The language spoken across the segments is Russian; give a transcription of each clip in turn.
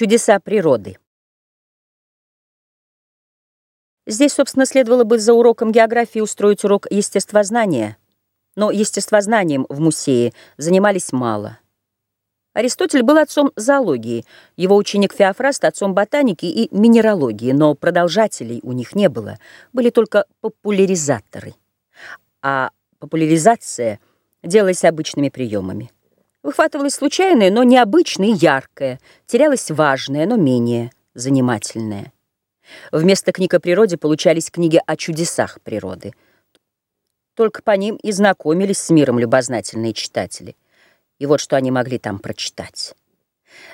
Чудеса природы. Здесь, собственно, следовало бы за уроком географии устроить урок естествознания, но естествознанием в музее занимались мало. Аристотель был отцом зоологии, его ученик Феофраст – отцом ботаники и минералогии, но продолжателей у них не было, были только популяризаторы. А популяризация делалась обычными приемами. Выхватывалось случайное, но необычное и яркое, терялось важное, но менее занимательное. Вместо книг о природе получались книги о чудесах природы. Только по ним и знакомились с миром любознательные читатели. И вот что они могли там прочитать.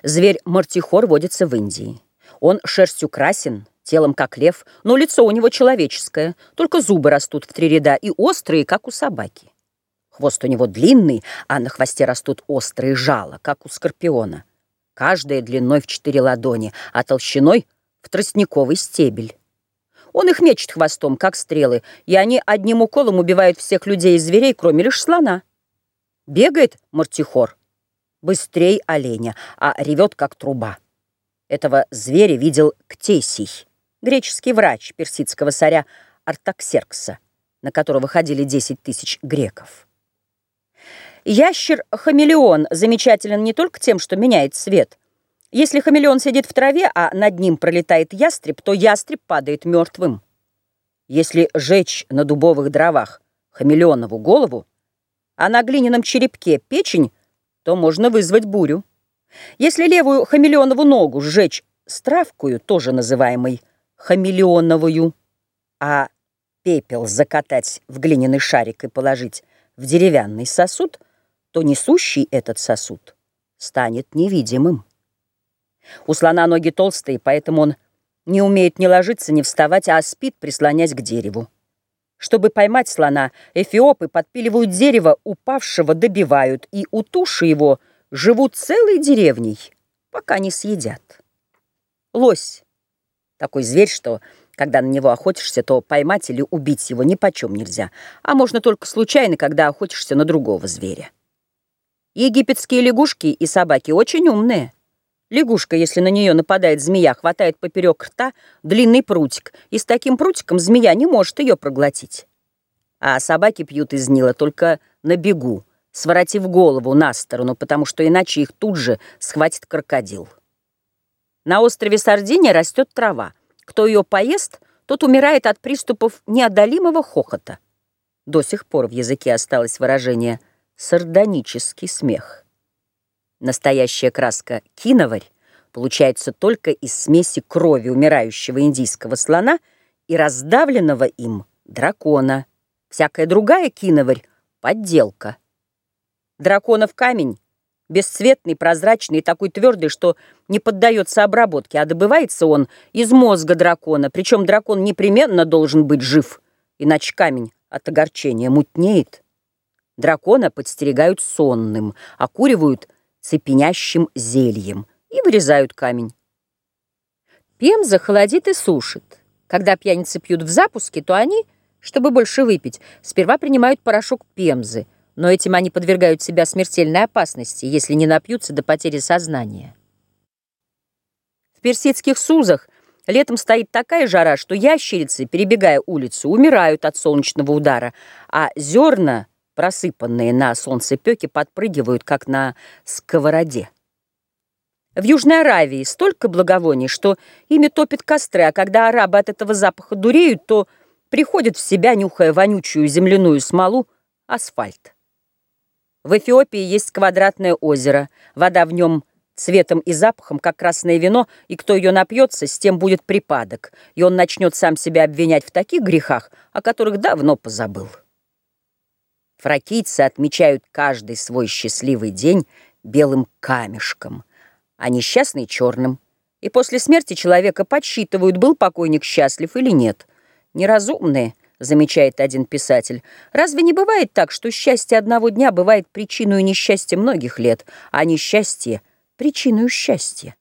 Зверь мартихор водится в Индии. Он шерстью красен, телом как лев, но лицо у него человеческое, только зубы растут в три ряда и острые, как у собаки. Хвост у него длинный, а на хвосте растут острые жала, как у скорпиона. Каждая длиной в четыре ладони, а толщиной в тростниковый стебель. Он их мечет хвостом, как стрелы, и они одним уколом убивают всех людей и зверей, кроме лишь слона. Бегает мартихор быстрей оленя, а ревет, как труба. Этого зверя видел Ктесий, греческий врач персидского царя Артаксеркса, на которого ходили 10 тысяч греков. Ящер-хамелеон замечателен не только тем, что меняет цвет. Если хамелеон сидит в траве, а над ним пролетает ястреб, то ястреб падает мертвым. Если жечь на дубовых дровах хамелеонову голову, а на глиняном черепке печень, то можно вызвать бурю. Если левую хамелеонову ногу сжечь стравкую, тоже называемой хамелеоновую, а пепел закатать в глиняный шарик и положить в деревянный сосуд, то несущий этот сосуд станет невидимым. У слона ноги толстые, поэтому он не умеет ни ложиться, ни вставать, а спит, прислонясь к дереву. Чтобы поймать слона, эфиопы подпиливают дерево, упавшего добивают, и у туши его живут целой деревней, пока не съедят. Лось — такой зверь, что, когда на него охотишься, то поймать или убить его ни почем нельзя, а можно только случайно, когда охотишься на другого зверя. Египетские лягушки и собаки очень умные. Лягушка, если на нее нападает змея, хватает поперек рта длинный прутик, и с таким прутиком змея не может ее проглотить. А собаки пьют из Нила только на бегу, своротив голову на сторону, потому что иначе их тут же схватит крокодил. На острове Сардиния растет трава. Кто ее поест, тот умирает от приступов неодолимого хохота. До сих пор в языке осталось выражение – сардонический смех. Настоящая краска киноварь получается только из смеси крови умирающего индийского слона и раздавленного им дракона. Всякая другая киноварь — подделка. Драконов камень — бесцветный, прозрачный и такой твердый, что не поддается обработке, а добывается он из мозга дракона, причем дракон непременно должен быть жив, иначе камень от огорчения мутнеет. Дракона подстерегают сонным, окуривают цепенящим зельем и вырезают камень. Пемза холодит и сушит. Когда пьяницы пьют в запуске, то они, чтобы больше выпить, сперва принимают порошок пемзы, но этим они подвергают себя смертельной опасности, если не напьются до потери сознания. В персидских сузах летом стоит такая жара, что ящерицы, перебегая улицу, умирают от солнечного удара, а зерна просыпанные на солнцепёке, подпрыгивают, как на сковороде. В Южной Аравии столько благовоний, что ими топят костры, а когда арабы от этого запаха дуреют, то приходят в себя, нюхая вонючую земляную смолу, асфальт. В Эфиопии есть квадратное озеро, вода в нем цветом и запахом, как красное вино, и кто ее напьется, с тем будет припадок, и он начнет сам себя обвинять в таких грехах, о которых давно позабыл. Фракийцы отмечают каждый свой счастливый день белым камешком, а несчастный — черным. И после смерти человека подсчитывают, был покойник счастлив или нет. Неразумные, замечает один писатель. Разве не бывает так, что счастье одного дня бывает причиной несчастья многих лет, а несчастье — причиной счастья?